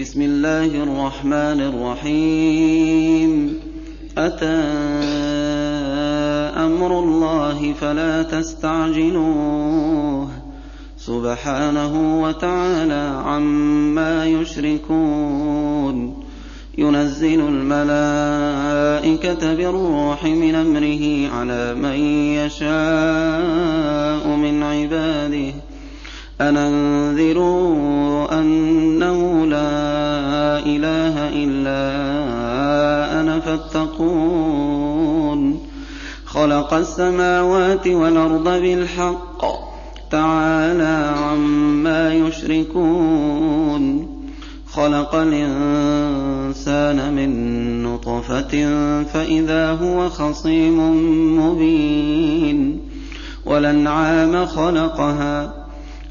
بسم الله الرحمن الرحيم. أتى أمر الله فلا تستعجلوه. سبحانه وتعالى عما يشركون. ينزل الملائكة بالروح من أمره على من يشاء من عباده. أن أنذروا أنه لا إله إلا أنا فاتقون. خلق السماوات والأرض بالحق. تعالى عما يشركون. خلق الإنسان من نطفة فإذا هو خصيم مبين. والأنعام خلقها.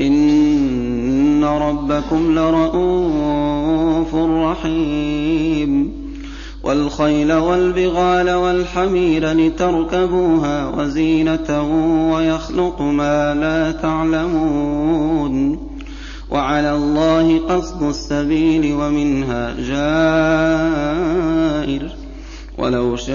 إِنَّ رَبَّكُمْ لَرَءُوفٌ رَّحِيمٌ وَالْخَيْلَ وَالْبِغَالَ وَالْحَمِيرَ لِتَرْكَبُوهَا وَزِينَةً وَيَخْلُقُ مَا لَا تَعْلَمُونَ وَعَلَى اللَّهِ قَصْدُ السَّبِيلِ وَمِنْهَا جَائِرٌ وَلَوْ شَاءَ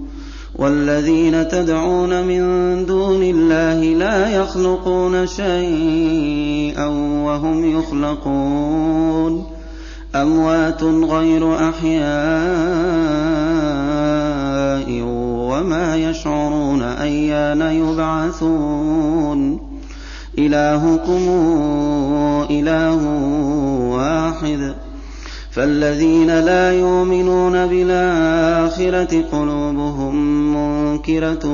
والذين تدعون من دون الله لا يخلقون شيئا وهم يخلقون. أموات غير أحياء وما يشعرون أيان يبعثون. إلهكم إله واحد. فالذين لا يؤمنون بالآخرة قلوبهم منكرة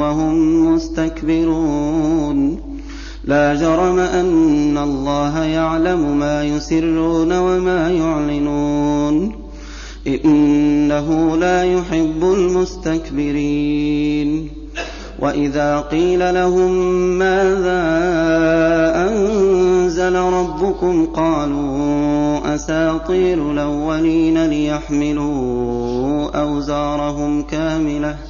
وهم مستكبرون لا جرم أن الله يعلم ما يسرون وما يعلنون إنه لا يحب المستكبرين وإذا قيل لهم ماذا أنزل ربكم قالوا أساطير الأولين ليحملوا أوزارهم كاملة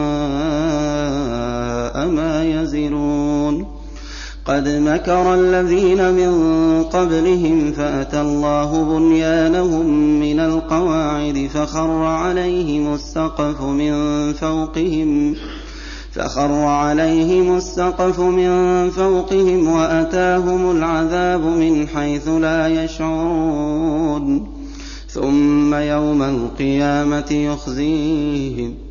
قد مكر الذين من قبلهم فأتى الله بنيانهم من القواعد فخر عليهم السقف من فوقهم فخر عليهم السقف من فوقهم وأتاهم العذاب من حيث لا يشعرون ثم يوم القيامة يخزيهم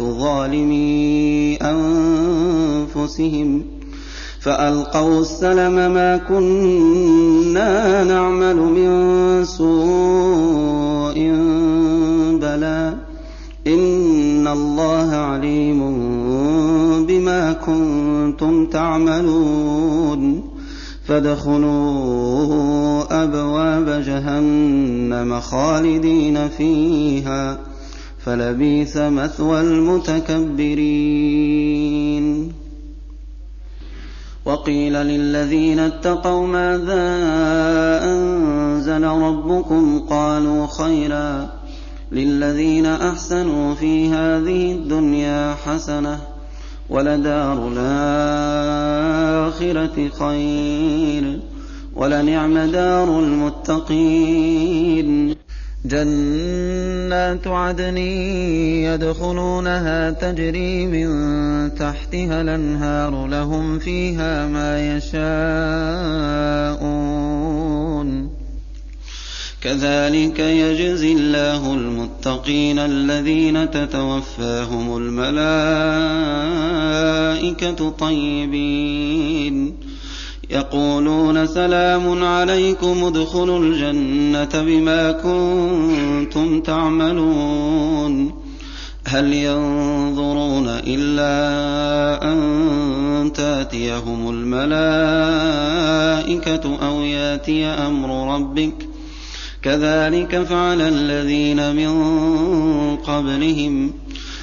ظالمي أنفسهم فألقوا السلم ما كنا نعمل من سوء بلى إن الله عليم بما كنتم تعملون فادخلوا أبواب جهنم خالدين فيها فلبيث مثوى المتكبرين. وقيل للذين اتقوا ماذا أنزل ربكم؟ قالوا خيرا للذين أحسنوا في هذه الدنيا حسنة ولدار الآخرة خير ولنعم دار المتقين. جنات عدن يدخلونها تجري من تحتها الأنهار لهم فيها ما يشاءون. كذلك يجزي الله المتقين الذين تتوفاهم الملائكة طيبين. يقولون سلام عليكم ادخلوا الجنة بما كنتم تعملون. هل ينظرون إلا أن تأتيهم الملائكة أو يأتي أمر ربك ۖ؟ كذلك فعل الذين من قبلهم.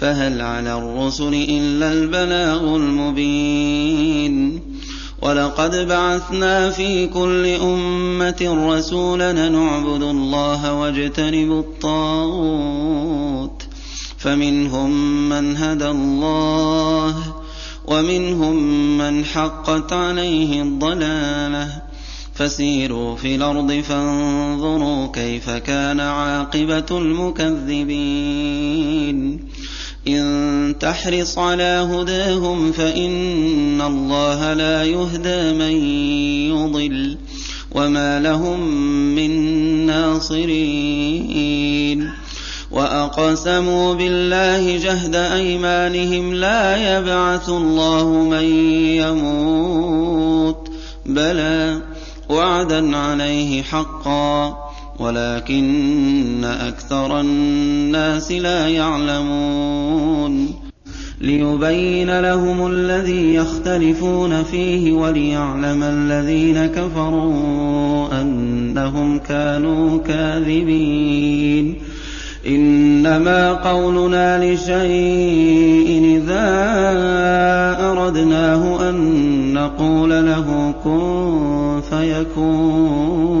فهل على الرسل إلا البلاغ المبين؟ ولقد بعثنا في كل أمة رسولا نعبد الله واجتنب الطاغوت. فمنهم من هدى الله ومنهم من حقت عليه الضلاله. فسيروا في الأرض فانظروا كيف كان عاقبة المكذبين. إن تحرص على هداهم فإن الله لا يهدى من يضل وما لهم من ناصرين. وأقسموا بالله جهد أيمانهم لا يبعث الله من يموت بلى وعدا عليه حقا. ولكن أكثر الناس لا يعلمون ليبين لهم الذي يختلفون فيه وليعلم الذين كفروا أنهم كانوا كاذبين. إنما قولنا لشيء إذا أردناه أن نقول له كن فيكون.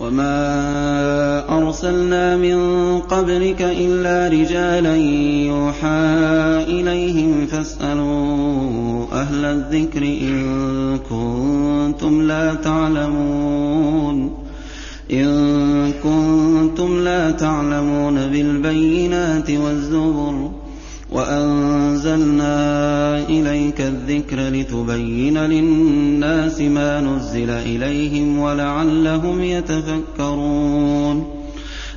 وما أرسلنا من قبلك إلا رجالا يوحى إليهم فاسألوا أهل الذكر إن كنتم لا تعلمون إن كنتم لا تعلمون بالبينات والزبر وأنزلنا إليك الذكر لتبين للناس ما نزل إليهم ولعلهم يتفكرون.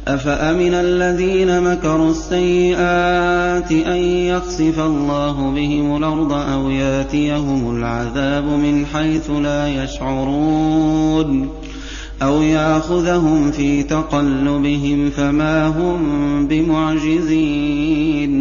أفأمن الذين مكروا السيئات أن يخسف الله بهم الأرض أو ياتيهم العذاب من حيث لا يشعرون؟ أو يأخذهم في تقلبهم فما هم بمعجزين؟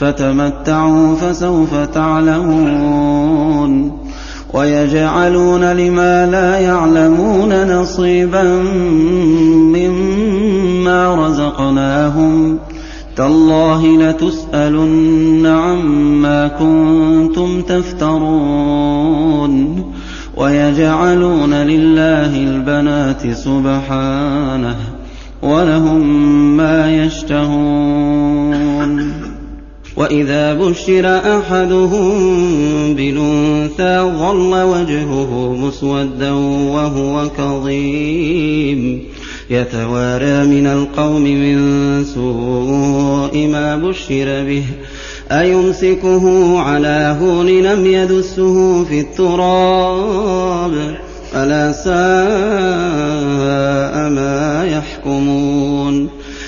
فتمتعوا فسوف تعلمون ويجعلون لما لا يعلمون نصيبا مما رزقناهم تالله لتسألن عما كنتم تفترون ويجعلون لله البنات سبحانه ولهم ما يشتهون واذا بشر احدهم بالانثى ظل وجهه مسودا وهو كظيم يتوارى من القوم من سوء ما بشر به أيمسكه على هون لم يدسه في التراب ألا ساء ما يحكمون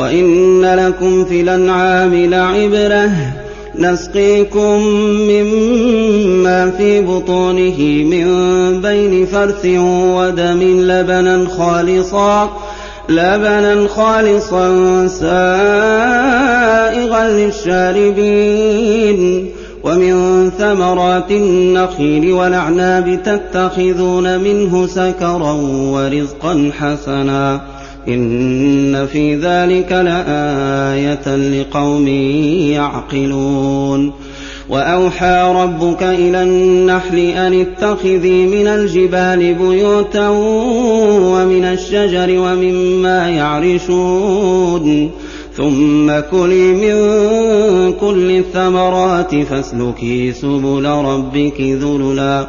وإن لكم في الأنعام لعبرة نسقيكم مما في بطونه من بين فرث ودم لبنا خالصا لبنا خالصا سائغا للشاربين ومن ثمرات النخيل والأعناب تتخذون منه سكرا ورزقا حسنا إن في ذلك لآية لقوم يعقلون وأوحى ربك إلى النحل أن اتخذي من الجبال بيوتا ومن الشجر ومما يعرشون ثم كلي من كل الثمرات فاسلكي سبل ربك ذللا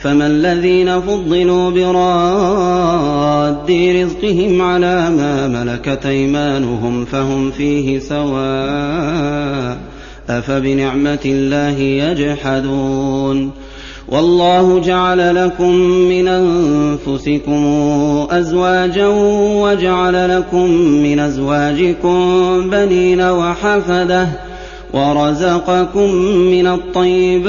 فما الذين فضلوا براد رزقهم على ما ملكت أيمانهم فهم فيه سواء أفبنعمة الله يجحدون والله جعل لكم من أنفسكم أزواجا وجعل لكم من أزواجكم بنين وحفدة ورزقكم من الطيبات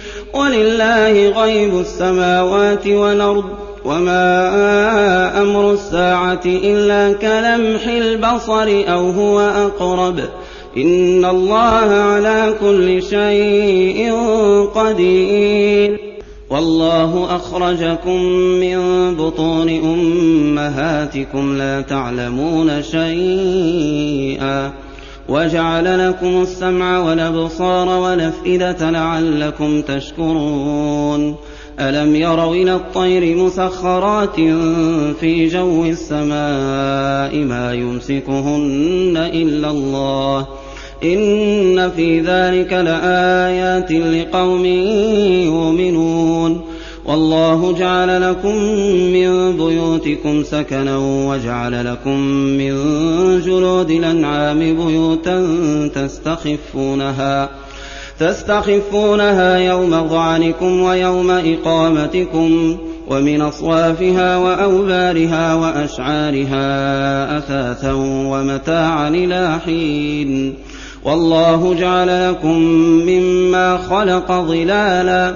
ولله غيب السماوات والأرض وما أمر الساعة إلا كلمح البصر أو هو أقرب. إن الله على كل شيء قدير. والله أخرجكم من بطون أمهاتكم لا تعلمون شيئا. وجعل لكم السمع والأبصار والأفئدة لعلكم تشكرون. ألم يروا إلى الطير مسخرات في جو السماء ما يمسكهن إلا الله؟ إن في ذلك لآيات لقوم يؤمنون. والله جعل لكم من بيوتكم سكنا وجعل لكم من جلود الأنعام بيوتا تستخفونها تستخفونها يوم ظعنكم ويوم إقامتكم ومن أصوافها وأوبارها وأشعارها أثاثا ومتاعا إلى حين والله جعل لكم مما خلق ظلالا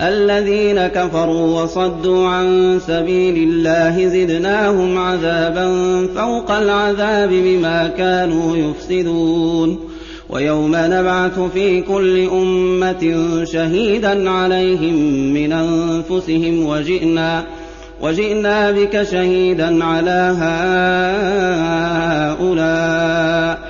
الذين كفروا وصدوا عن سبيل الله زدناهم عذابا فوق العذاب بما كانوا يفسدون. ويوم نبعث في كل أمة شهيدا عليهم من أنفسهم وجئنا وجئنا بك شهيدا على هؤلاء.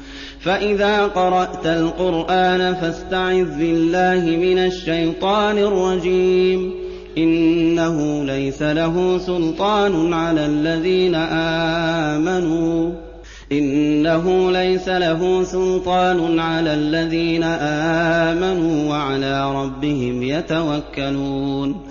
فإذا قرأت القرآن فاستعذ بالله من الشيطان الرجيم. إنه ليس له سلطان على الذين آمنوا. إنه ليس له سلطان على الذين آمنوا وعلى ربهم يتوكلون.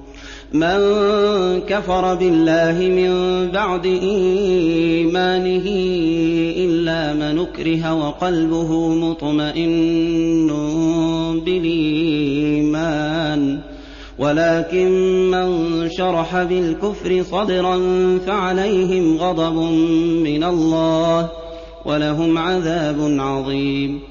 من كفر بالله من بعد إيمانه إلا من أكره وقلبه مطمئن بالإيمان. ولكن من شرح بالكفر صدرا فعليهم غضب من الله ولهم عذاب عظيم.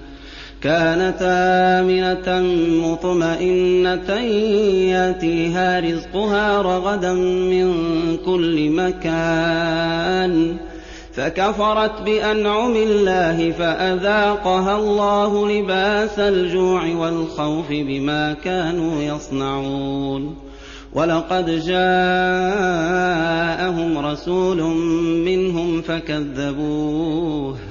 كانت آمنة مطمئنة ياتيها رزقها رغدا من كل مكان فكفرت بأنعم الله فأذاقها الله لباس الجوع والخوف بما كانوا يصنعون ولقد جاءهم رسول منهم فكذبوه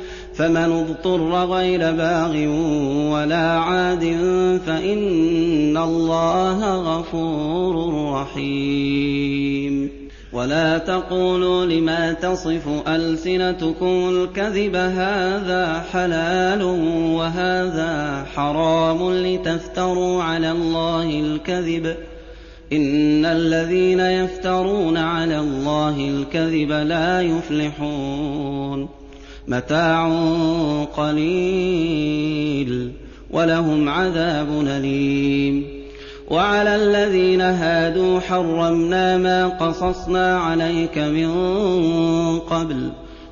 فمن اضطر غير باغ ولا عاد فإن الله غفور رحيم. ولا تقولوا لما تصف ألسنتكم الكذب هذا حلال وهذا حرام لتفتروا على الله الكذب. إن الذين يفترون على الله الكذب لا يفلحون. متاع قليل ولهم عذاب أليم. وعلى الذين هادوا حرمنا ما قصصنا عليك من قبل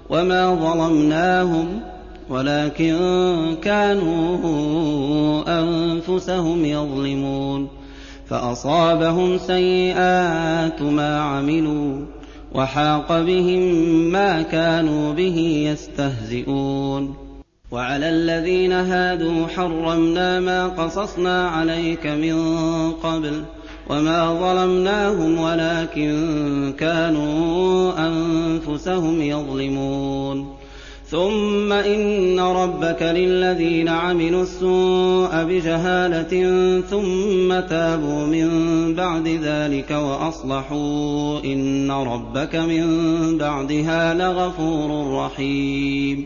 وما ظلمناهم ولكن كانوا أنفسهم يظلمون. فأصابهم سيئات ما عملوا. وحاق بهم ما كانوا به يستهزئون. وعلى الذين هادوا حرمنا ما قصصنا عليك من قبل وما ظلمناهم ولكن كانوا أنفسهم يظلمون. ثم إن ربك للذين عملوا السوء بجهالة ثم تابوا من بعد ذلك وأصلحوا إن ربك من بعدها لغفور رحيم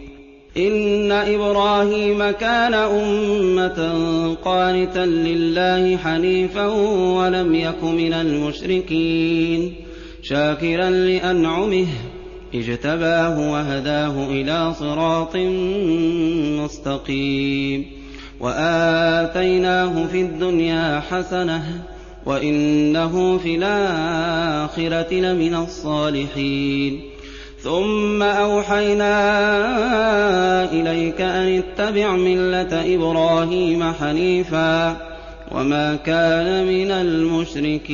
إن إبراهيم كان أمة قانتا لله حنيفا ولم يك من المشركين شاكرا لأنعمه اجتباه وهداه إلى صراط مستقيم. وآتيناه في الدنيا حسنة وإنه في الآخرة لمن الصالحين. ثم أوحينا إليك أن اتبع ملة إبراهيم حنيفا وما كان من المشركين.